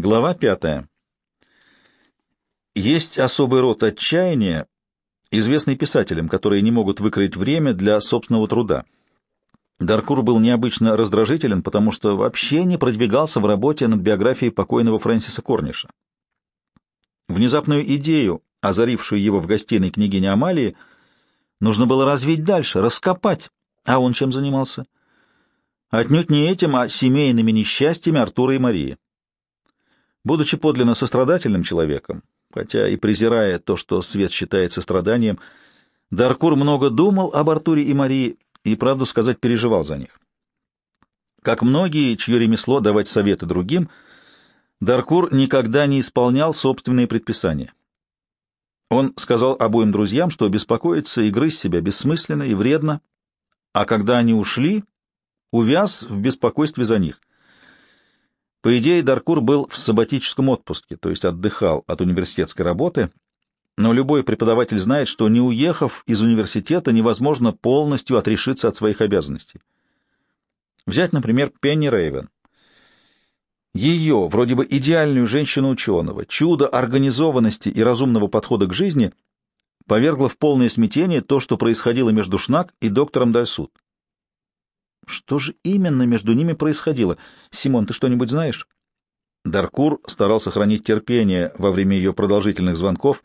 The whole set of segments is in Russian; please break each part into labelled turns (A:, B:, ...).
A: Глава пятая. Есть особый род отчаяния, известный писателям, которые не могут выкроить время для собственного труда. Даркур был необычно раздражителен, потому что вообще не продвигался в работе над биографией покойного Фрэнсиса Корниша. Внезапную идею, озарившую его в гостиной княгини Амалии, нужно было развить дальше, раскопать. А он чем занимался? Отнюдь не этим, а семейными несчастьями Артура и Марии. Будучи подлинно сострадательным человеком, хотя и презирая то, что свет считает состраданием, Даркур много думал об Артуре и Марии и, правду сказать, переживал за них. Как многие, чье ремесло давать советы другим, Даркур никогда не исполнял собственные предписания. Он сказал обоим друзьям, что беспокоиться и грызть себя бессмысленно и вредно, а когда они ушли, увяз в беспокойстве за них. По идее, Даркур был в сабатическом отпуске, то есть отдыхал от университетской работы, но любой преподаватель знает, что не уехав из университета, невозможно полностью отрешиться от своих обязанностей. Взять, например, Пенни Рейвен. Ее, вроде бы идеальную женщину-ученого, чудо организованности и разумного подхода к жизни, повергло в полное смятение то, что происходило между Шнак и доктором Дальсут. Что же именно между ними происходило? Симон, ты что-нибудь знаешь? Даркур старался хранить терпение во время ее продолжительных звонков.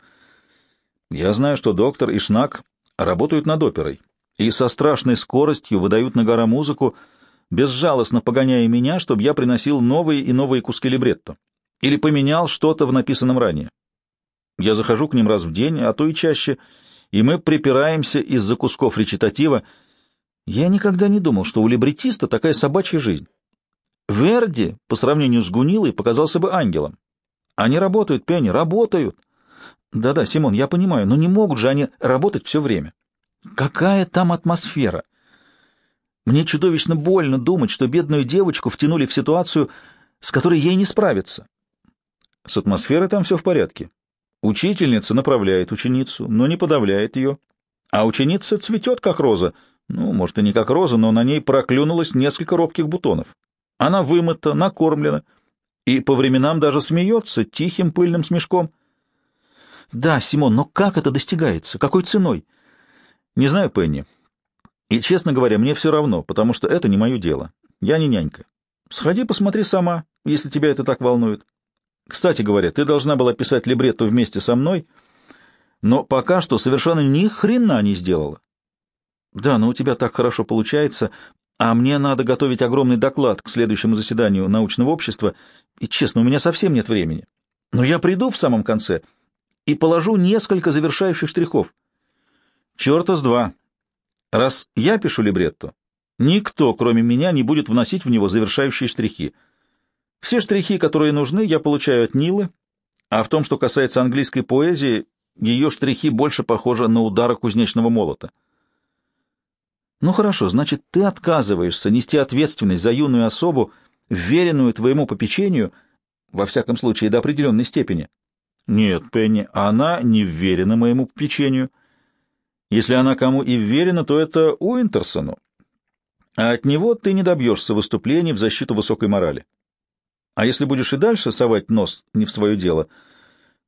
A: Я знаю, что доктор и Шнак работают над оперой и со страшной скоростью выдают на гора музыку, безжалостно погоняя меня, чтобы я приносил новые и новые куски либретто или поменял что-то в написанном ранее. Я захожу к ним раз в день, а то и чаще, и мы припираемся из-за кусков речитатива, я никогда не думал, что у либретиста такая собачья жизнь. Верди, по сравнению с Гунилой, показался бы ангелом. Они работают, Пенни, работают. Да-да, Симон, я понимаю, но не могут же они работать все время. Какая там атмосфера? Мне чудовищно больно думать, что бедную девочку втянули в ситуацию, с которой ей не справиться. С атмосферой там все в порядке. Учительница направляет ученицу, но не подавляет ее. А ученица цветет, как роза, ну, может, и не как роза, но на ней проклюнулось несколько робких бутонов. Она вымыта, накормлена и по временам даже смеется тихим пыльным смешком. Да, Симон, но как это достигается? Какой ценой? Не знаю, Пенни. И, честно говоря, мне все равно, потому что это не мое дело. Я не нянька. Сходи, посмотри сама, если тебя это так волнует. Кстати говоря, ты должна была писать либретто вместе со мной, но пока что совершенно ни хрена не сделала. Да, но у тебя так хорошо получается, а мне надо готовить огромный доклад к следующему заседанию научного общества, и, честно, у меня совсем нет времени. Но я приду в самом конце и положу несколько завершающих штрихов. Черта с два. Раз я пишу либретто, никто, кроме меня, не будет вносить в него завершающие штрихи. Все штрихи, которые нужны, я получаю от Нилы, а в том, что касается английской поэзии, ее штрихи больше похожи на удары кузнечного молота. Ну хорошо, значит, ты отказываешься нести ответственность за юную особу, вверенную твоему попечению, во всяком случае, до определенной степени. Нет, Пенни, она не вверена моему попечению. Если она кому и вверена, то это Уинтерсону. А от него ты не добьешься выступлений в защиту высокой морали. А если будешь и дальше совать нос не в свое дело,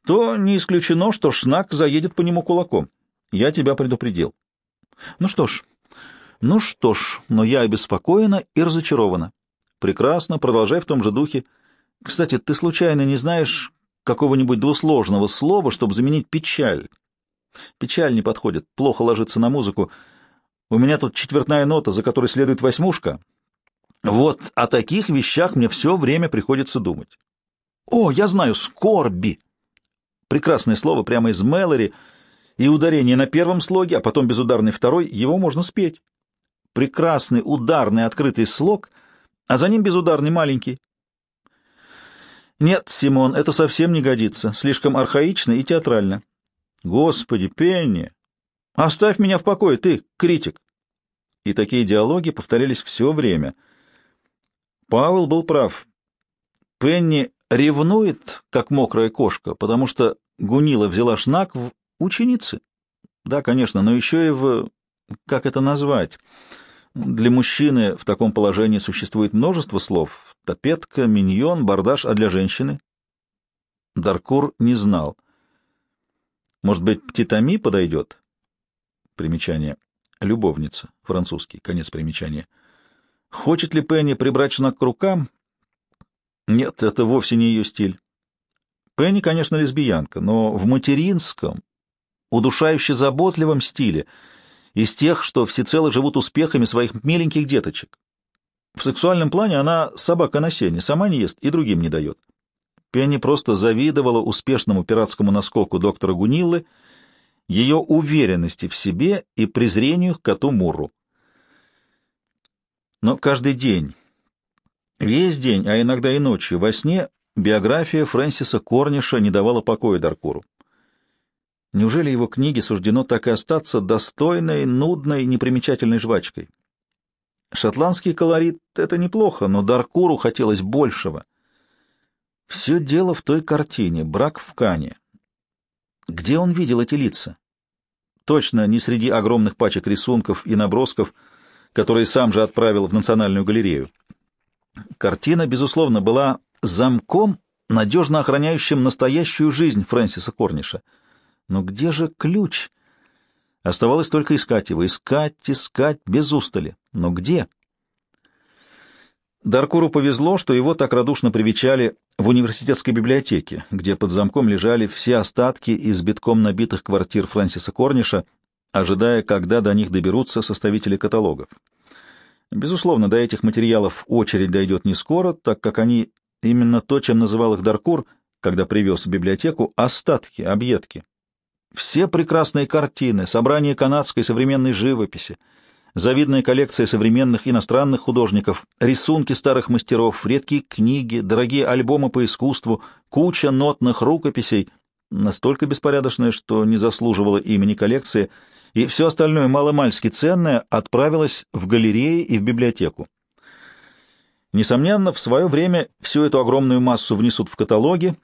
A: то не исключено, что Шнак заедет по нему кулаком. Я тебя предупредил. Ну что ж, ну что ж, но я обеспокоена и разочарована. Прекрасно, продолжай в том же духе. Кстати, ты случайно не знаешь какого-нибудь двусложного слова, чтобы заменить печаль? Печаль не подходит, плохо ложится на музыку. У меня тут четвертная нота, за которой следует восьмушка. Вот о таких вещах мне все время приходится думать. О, я знаю, скорби. Прекрасное слово прямо из Мэлори, и ударение на первом слоге, а потом безударный второй, его можно спеть прекрасный ударный открытый слог, а за ним безударный маленький. Нет, Симон, это совсем не годится, слишком архаично и театрально. Господи, Пенни, оставь меня в покое, ты, критик. И такие диалоги повторялись все время. Пауэлл был прав. Пенни ревнует, как мокрая кошка, потому что Гунила взяла шнак в ученицы. Да, конечно, но еще и в... Как это назвать? Для мужчины в таком положении существует множество слов. Топетка, миньон, бардаш, а для женщины? Даркур не знал. Может быть, Птитами подойдет? Примечание. Любовница. Французский. Конец примечания. Хочет ли Пенни прибрачно к рукам? Нет, это вовсе не ее стиль. Пенни, конечно, лесбиянка, но в материнском, удушающе заботливом стиле, из тех, что всецело живут успехами своих миленьких деточек. В сексуальном плане она собака на сене, сама не ест и другим не дает. Пенни просто завидовала успешному пиратскому наскоку доктора Гуниллы, ее уверенности в себе и презрению к коту Мурру. Но каждый день, весь день, а иногда и ночью, во сне биография Фрэнсиса Корниша не давала покоя Даркуру. Неужели его книге суждено так и остаться достойной, нудной, непримечательной жвачкой? Шотландский колорит — это неплохо, но Даркуру хотелось большего. Все дело в той картине «Брак в Кане». Где он видел эти лица? Точно не среди огромных пачек рисунков и набросков, которые сам же отправил в Национальную галерею. Картина, безусловно, была замком, надежно охраняющим настоящую жизнь Фрэнсиса Корниша. Но где же ключ? Оставалось только искать его, искать, искать, без устали. Но где? Даркуру повезло, что его так радушно привечали в университетской библиотеке, где под замком лежали все остатки из битком набитых квартир Фрэнсиса Корниша, ожидая, когда до них доберутся составители каталогов. Безусловно, до этих материалов очередь дойдет не скоро, так как они именно то, чем называл их Даркур, когда привез в библиотеку, остатки, объедки. Все прекрасные картины, собрание канадской современной живописи, завидная коллекция современных иностранных художников, рисунки старых мастеров, редкие книги, дорогие альбомы по искусству, куча нотных рукописей, настолько беспорядочная, что не заслуживала имени коллекции, и все остальное маломальски ценное отправилось в галереи и в библиотеку. Несомненно, в свое время всю эту огромную массу внесут в каталоги,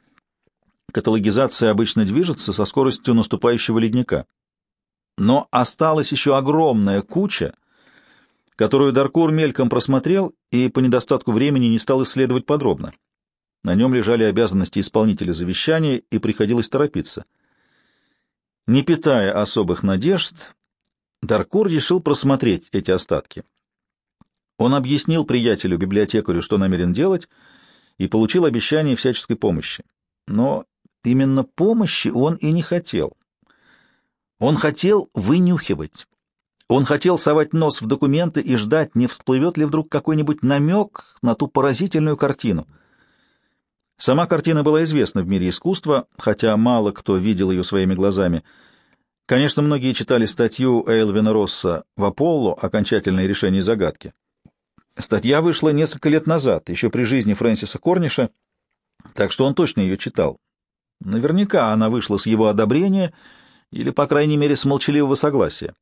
A: Каталогизация обычно движется со скоростью наступающего ледника. Но осталась еще огромная куча, которую Даркур мельком просмотрел и по недостатку времени не стал исследовать подробно. На нем лежали обязанности исполнителя завещания, и приходилось торопиться. Не питая особых надежд, Даркур решил просмотреть эти остатки. Он объяснил приятелю-библиотекарю, что намерен делать, и получил обещание всяческой помощи. Но Именно помощи он и не хотел. Он хотел вынюхивать. Он хотел совать нос в документы и ждать, не всплывет ли вдруг какой-нибудь намек на ту поразительную картину. Сама картина была известна в мире искусства, хотя мало кто видел ее своими глазами. Конечно, многие читали статью Эйлвина Росса в «Аполло. Окончательное решение загадки». Статья вышла несколько лет назад, еще при жизни Фрэнсиса Корниша, так что он точно ее читал. Наверняка она вышла с его одобрения или, по крайней мере, с молчаливого согласия.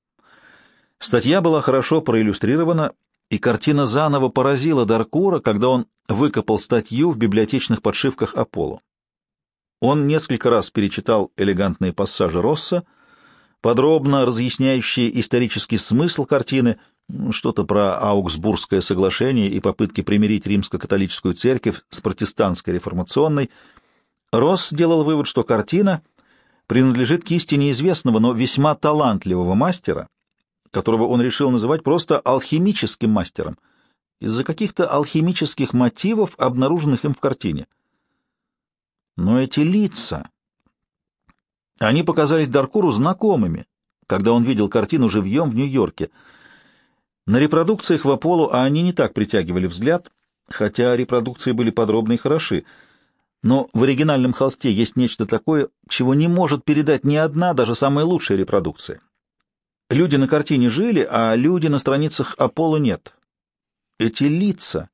A: Статья была хорошо проиллюстрирована, и картина заново поразила Даркура, когда он выкопал статью в библиотечных подшивках Аполло. Он несколько раз перечитал элегантные пассажи Росса, подробно разъясняющие исторический смысл картины, что-то про Аугсбургское соглашение и попытки примирить римско-католическую церковь с протестантской реформационной – Росс сделал вывод, что картина принадлежит кисти неизвестного, но весьма талантливого мастера, которого он решил называть просто алхимическим мастером, из-за каких-то алхимических мотивов, обнаруженных им в картине. Но эти лица... Они показались Даркуру знакомыми, когда он видел картину живьем в Нью-Йорке. На репродукциях в Аполло они не так притягивали взгляд, хотя репродукции были подробны и хороши — но в оригинальном холсте есть нечто такое, чего не может передать ни одна, даже самая лучшая репродукция. Люди на картине жили, а люди на страницах Аполло нет. Эти лица...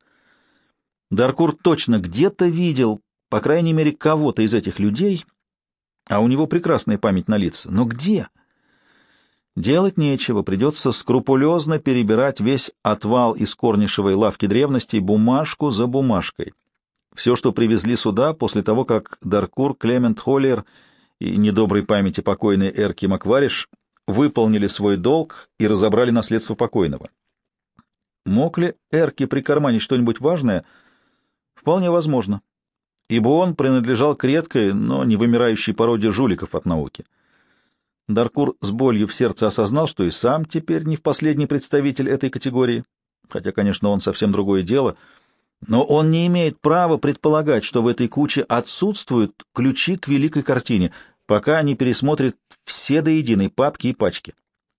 A: Даркур точно где-то видел, по крайней мере, кого-то из этих людей, а у него прекрасная память на лица. Но где? Делать нечего, придется скрупулезно перебирать весь отвал из корнишевой лавки древностей бумажку за бумажкой. Все, что привезли сюда после того, как Даркур, Клемент Холлер и недоброй памяти покойной Эрки Маквариш выполнили свой долг и разобрали наследство покойного. Мог ли Эрки прикарманить что-нибудь важное? Вполне возможно. ибо он принадлежал к редкой, но не вымирающей породе жуликов от науки. Даркур с болью в сердце осознал, что и сам теперь не в последний представитель этой категории, хотя, конечно, он совсем другое дело, но он не имеет права предполагать, что в этой куче отсутствуют ключи к великой картине, пока не пересмотрит все до единой папки и пачки.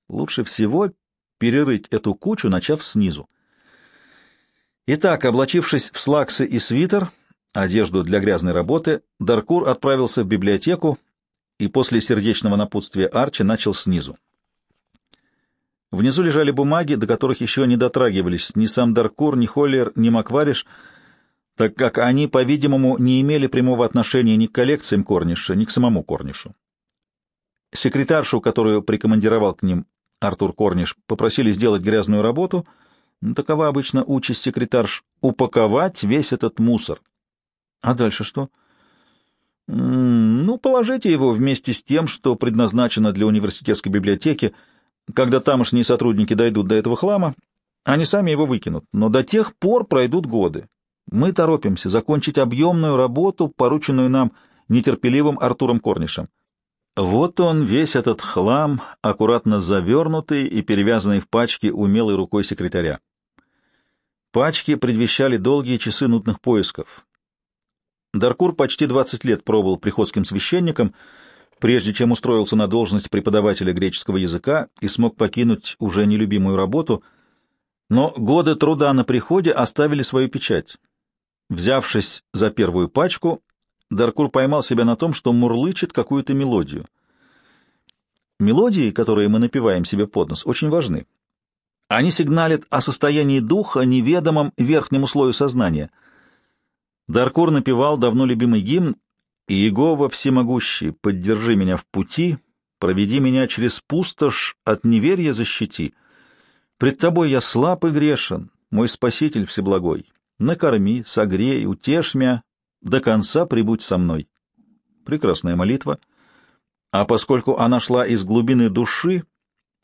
A: Лучше всего перерыть эту кучу, начав снизу. Итак, облачившись в слаксы и свитер, одежду для грязной работы, Даркур отправился в библиотеку и после сердечного напутствия Арчи начал снизу. Внизу лежали бумаги, до которых еще не дотрагивались ни сам Даркур, ни Холлер, ни Маквариш, так как они, по-видимому, не имели прямого отношения ни к коллекциям Корниша, ни к самому Корнишу. Секретаршу, которую прикомандировал к ним Артур Корниш, попросили сделать грязную работу. Такова обычно участь секретарш — упаковать весь этот мусор. А дальше что? Ну, положите его вместе с тем, что предназначено для университетской библиотеки. Когда тамошние сотрудники дойдут до этого хлама, они сами его выкинут. Но до тех пор пройдут годы. Мы торопимся закончить объемную работу, порученную нам нетерпеливым Артуром Корнишем. Вот он, весь этот хлам, аккуратно завернутый и перевязанный в пачки умелой рукой секретаря. Пачки предвещали долгие часы нудных поисков. Даркур почти 20 лет пробыл приходским священником, прежде чем устроился на должность преподавателя греческого языка и смог покинуть уже нелюбимую работу, но годы труда на приходе оставили свою печать. Взявшись за первую пачку, Даркур поймал себя на том, что мурлычет какую-то мелодию. Мелодии, которые мы напеваем себе под нос, очень важны. Они сигналят о состоянии духа, неведомом верхнему слою сознания. Даркур напевал давно любимый гимн «Иегова всемогущий, поддержи меня в пути, проведи меня через пустошь, от неверия защити. Пред тобой я слаб и грешен, мой спаситель всеблагой. Накорми, согрей, утешь меня, до конца прибудь со мной. Прекрасная молитва. А поскольку она шла из глубины души,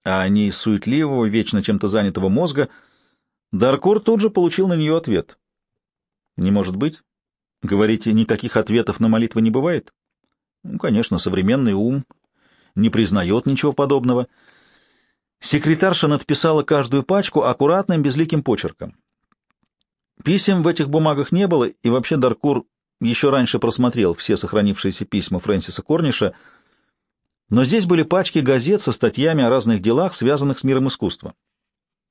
A: а не из суетливого, вечно чем-то занятого мозга, Даркур тут же получил на нее ответ. «Не может быть. Говорите, никаких ответов на молитвы не бывает?» Ну, конечно, современный ум не признает ничего подобного. Секретарша надписала каждую пачку аккуратным безликим почерком. Писем в этих бумагах не было, и вообще Даркур еще раньше просмотрел все сохранившиеся письма Фрэнсиса Корниша, но здесь были пачки газет со статьями о разных делах, связанных с миром искусства.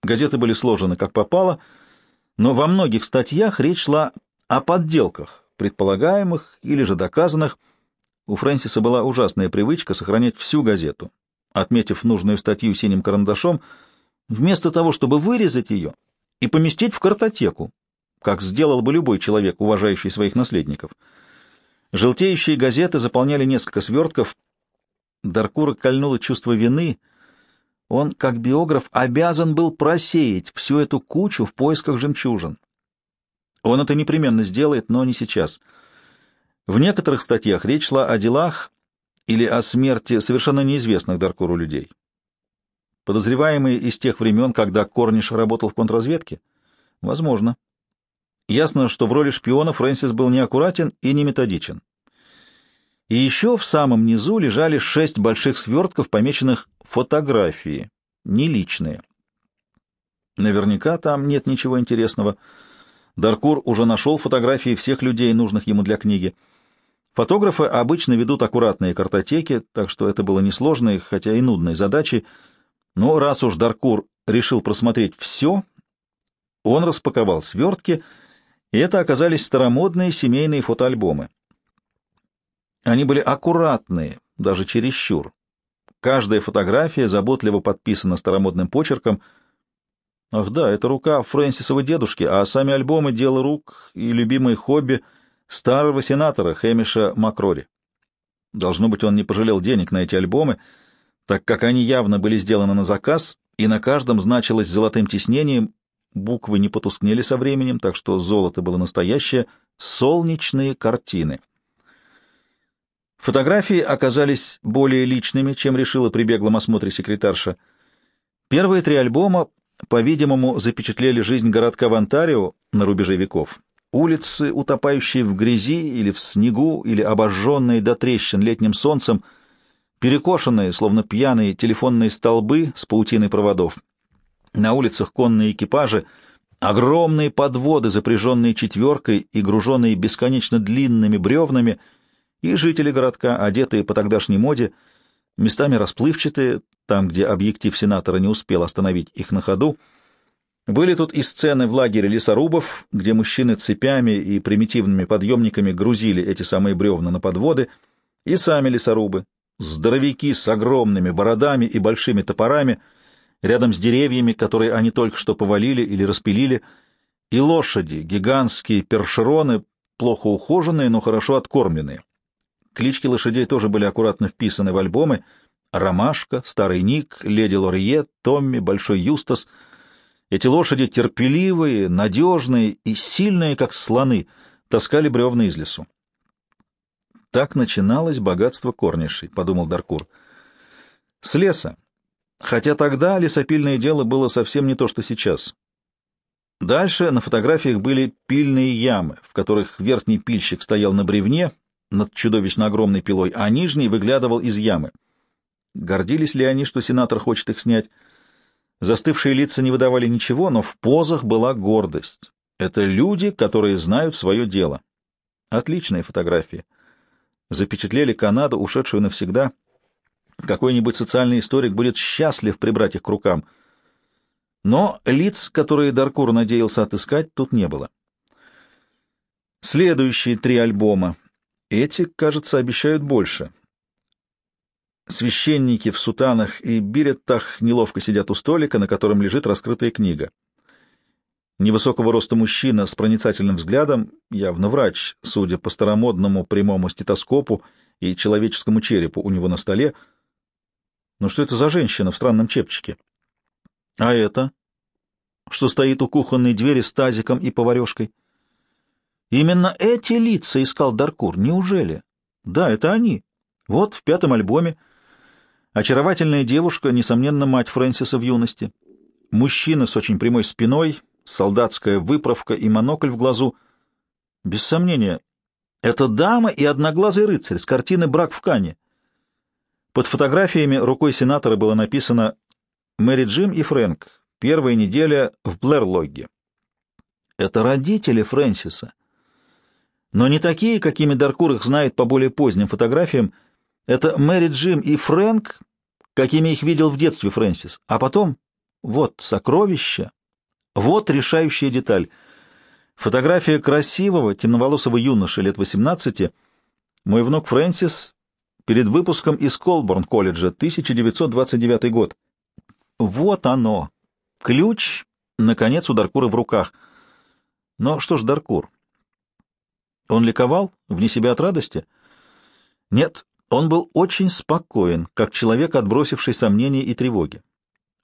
A: Газеты были сложены как попало, но во многих статьях речь шла о подделках, предполагаемых или же доказанных. У Фрэнсиса была ужасная привычка сохранять всю газету. Отметив нужную статью синим карандашом, вместо того, чтобы вырезать ее и поместить в картотеку, как сделал бы любой человек, уважающий своих наследников. Желтеющие газеты заполняли несколько свертков. Даркура кольнуло чувство вины. Он, как биограф, обязан был просеять всю эту кучу в поисках жемчужин. Он это непременно сделает, но не сейчас. В некоторых статьях речь шла о делах или о смерти совершенно неизвестных Даркуру людей. Подозреваемые из тех времен, когда Корниш работал в контрразведке? Возможно. Ясно, что в роли шпиона Фрэнсис был неаккуратен и не методичен. И еще в самом низу лежали шесть больших свертков, помеченных «фотографии», не личные. Наверняка там нет ничего интересного. Даркур уже нашел фотографии всех людей, нужных ему для книги. Фотографы обычно ведут аккуратные картотеки, так что это было несложной, хотя и нудной задачей. Но раз уж Даркур решил просмотреть все, он распаковал свертки — и это оказались старомодные семейные фотоальбомы. Они были аккуратные, даже чересчур. Каждая фотография заботливо подписана старомодным почерком. Ах да, это рука Фрэнсисова дедушки, а сами альбомы — дело рук и любимые хобби старого сенатора Хэмиша Макрори. Должно быть, он не пожалел денег на эти альбомы, так как они явно были сделаны на заказ, и на каждом значилось золотым тиснением Буквы не потускнели со временем, так что золото было настоящее. Солнечные картины. Фотографии оказались более личными, чем решила при беглом осмотре секретарша. Первые три альбома, по-видимому, запечатлели жизнь городка в Онтарио на рубеже веков. улицы, утопающие в грязи или в снегу, или обожженные до трещин летним солнцем, перекошенные, словно пьяные, телефонные столбы с паутиной проводов. На улицах конные экипажи, огромные подводы, запряженные четверкой и груженные бесконечно длинными бревнами, и жители городка, одетые по тогдашней моде, местами расплывчатые, там, где объектив сенатора не успел остановить их на ходу, были тут и сцены в лагере лесорубов, где мужчины цепями и примитивными подъемниками грузили эти самые бревна на подводы, и сами лесорубы, здоровяки с огромными бородами и большими топорами, рядом с деревьями, которые они только что повалили или распилили, и лошади, гигантские першероны, плохо ухоженные, но хорошо откормленные. Клички лошадей тоже были аккуратно вписаны в альбомы — Ромашка, Старый Ник, Леди Лорье, Томми, Большой Юстас — эти лошади терпеливые, надежные и сильные, как слоны, таскали бревна из лесу. Так начиналось богатство корнишей, — подумал Даркур. С леса. Хотя тогда лесопильное дело было совсем не то, что сейчас. Дальше на фотографиях были пильные ямы, в которых верхний пильщик стоял на бревне над чудовищно огромной пилой, а нижний выглядывал из ямы. Гордились ли они, что сенатор хочет их снять? Застывшие лица не выдавали ничего, но в позах была гордость. Это люди, которые знают свое дело. Отличные фотографии. Запечатлели Канаду, ушедшую навсегда. Какой-нибудь социальный историк будет счастлив прибрать их к рукам. Но лиц, которые Даркур надеялся отыскать, тут не было. Следующие три альбома. Эти, кажется, обещают больше. Священники в сутанах и биреттах неловко сидят у столика, на котором лежит раскрытая книга. Невысокого роста мужчина с проницательным взглядом, явно врач, судя по старомодному прямому стетоскопу и человеческому черепу у него на столе. Но что это за женщина в странном чепчике? А это? Что стоит у кухонной двери с тазиком и поварешкой? Именно эти лица искал Даркур, неужели? Да, это они. Вот в пятом альбоме Очаровательная девушка, несомненно, мать Фрэнсиса в юности. Мужчина с очень прямой спиной, солдатская выправка и монокль в глазу. Без сомнения, это дама и одноглазый рыцарь с картины «Брак в Кане». Под фотографиями рукой сенатора было написано «Мэри Джим и Фрэнк. Первая неделя в Блэрлогге». Это родители Фрэнсиса. Но не такие, какими Даркур их знает по более поздним фотографиям, это Мэри Джим и Фрэнк, какими их видел в детстве Фрэнсис. А потом, вот сокровище, вот решающая деталь. Фотография красивого, темноволосого юноши лет 18, мой внук Фрэнсис, перед выпуском из Колборн-колледжа, 1929 год. Вот оно. Ключ, наконец, у Даркура в руках. Но что ж Даркур? Он ликовал, вне себя от радости? Нет, он был очень спокоен, как человек, отбросивший сомнения и тревоги.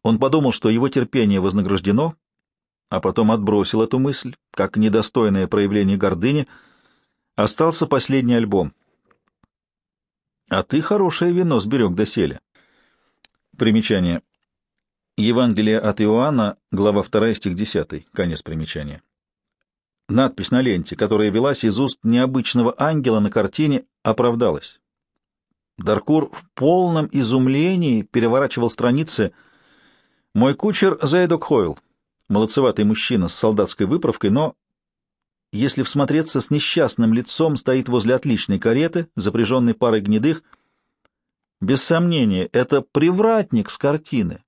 A: Он подумал, что его терпение вознаграждено, а потом отбросил эту мысль, как недостойное проявление гордыни. Остался последний альбом. «А ты хорошее вино сберег доселе». Примечание. Евангелие от Иоанна, глава 2, стих 10, конец примечания. Надпись на ленте, которая велась из уст необычного ангела на картине, оправдалась. Даркур в полном изумлении переворачивал страницы. «Мой кучер Зайдок Хойл, молодцеватый мужчина с солдатской выправкой, но, если всмотреться с несчастным лицом, стоит возле отличной кареты, запряженной парой гнедых. Без сомнения, это привратник с картины,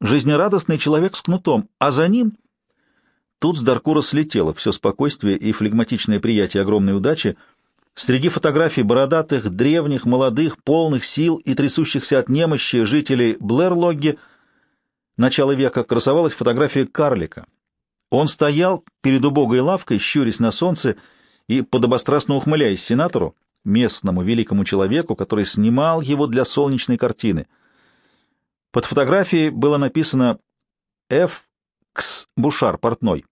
A: жизнерадостный человек с кнутом, а за ним...» Тут с Даркура слетело все спокойствие и флегматичное приятие огромной удачи — Среди фотографий бородатых, древних, молодых, полных сил и трясущихся от немощи жителей Блэрлогги начала века красовалась фотография карлика. Он стоял перед убогой лавкой, щурясь на солнце и подобострастно ухмыляясь сенатору, местному великому человеку, который снимал его для солнечной картины. Под фотографией было написано «Ф. Кс. Бушар, портной».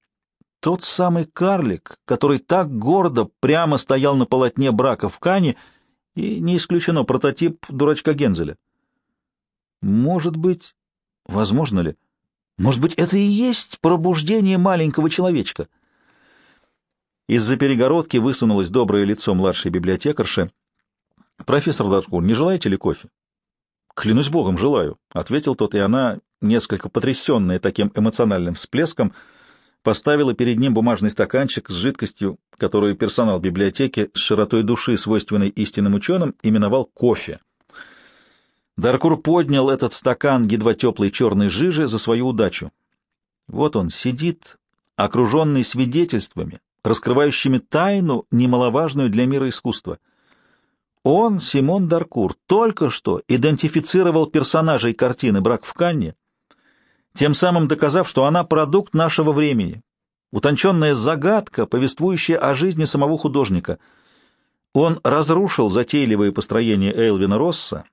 A: Тот самый карлик, который так гордо прямо стоял на полотне брака в Кане, и не исключено прототип дурачка Гензеля. Может быть, возможно ли, может быть, это и есть пробуждение маленького человечка? Из-за перегородки высунулось доброе лицо младшей библиотекарши. «Профессор Даркур, не желаете ли кофе?» «Клянусь богом, желаю», — ответил тот, и она, несколько потрясенная таким эмоциональным всплеском, поставила перед ним бумажный стаканчик с жидкостью, которую персонал библиотеки с широтой души, свойственной истинным ученым, именовал кофе. Даркур поднял этот стакан едва теплой черной жижи за свою удачу. Вот он сидит, окруженный свидетельствами, раскрывающими тайну, немаловажную для мира искусства. Он, Симон Даркур, только что идентифицировал персонажей картины «Брак в Канне», тем самым доказав, что она продукт нашего времени, утонченная загадка, повествующая о жизни самого художника. Он разрушил затейливые построения Эйлвина Росса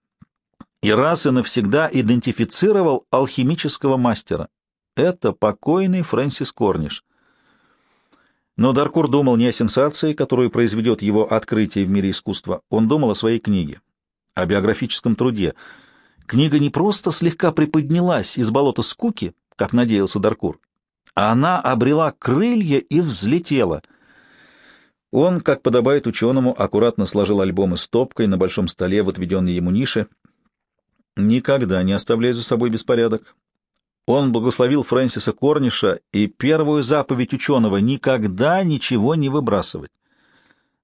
A: и раз и навсегда идентифицировал алхимического мастера. Это покойный Фрэнсис Корниш. Но Даркур думал не о сенсации, которую произведет его открытие в мире искусства. Он думал о своей книге, о биографическом труде. Книга не просто слегка приподнялась из болота скуки, как надеялся Даркур, а она обрела крылья и взлетела. Он, как подобает ученому, аккуратно сложил альбомы стопкой на большом столе в отведенной ему нише. Никогда не оставляй за собой беспорядок. Он благословил Фрэнсиса Корниша и первую заповедь ученого — никогда ничего не выбрасывать.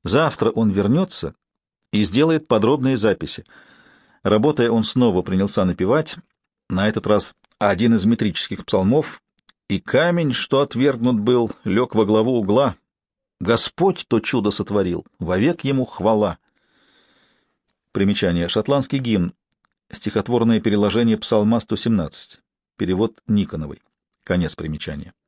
A: Завтра он вернется и сделает подробные записи. Работая, он снова принялся напевать, на этот раз один из метрических псалмов, и камень, что отвергнут был, лег во главу угла. Господь то чудо сотворил, вовек ему хвала. Примечание. Шотландский гимн. Стихотворное переложение псалма 117. Перевод Никоновой. Конец примечания.